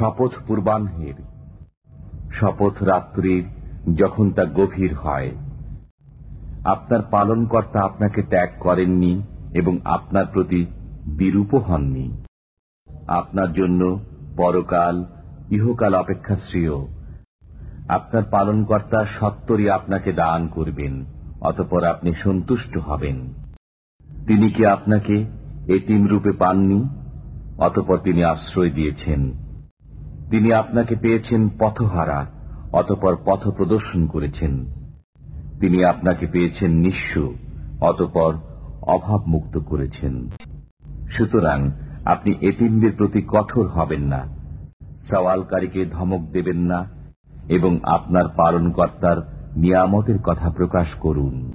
শপথ পূর্বাহ্নের। শপথ রাত্রির যখন তা গভীর হয়, আপনার পালনকর্তা আপনাকে ত্যাগ করেননি এবং আপনার প্রতি বিরূপ হননি। আপনার জন্য পরকাল, ইহকাল অপেক্ষা শ্রেয় আপনার পালনকর্তা সত্তরই আপনাকে দান করবেন, অতপর আপনি সন্তুষ্ট হবেন। তিনি কি আপনাকে এটিম রূপে পাননি? অতপর তিনি আশ্রয় দিয়েছেন। তিনি আপনাকে পেয়েছেন পথহারা, অতপর পথ প্রদর্শন করেছেন। তিনি আপনাকে পেয়েছেন নিঃস্ব, অতপর অভাব মুক্ত করেছেন। সুতরাং আপনি এতিমদের প্রতি কঠোর হবেন না, সওয়ালকারীকে ধমক দেবেন না, এবং আপনার পালনকর্তার নিয়ামতের কথা প্রকাশ করুন।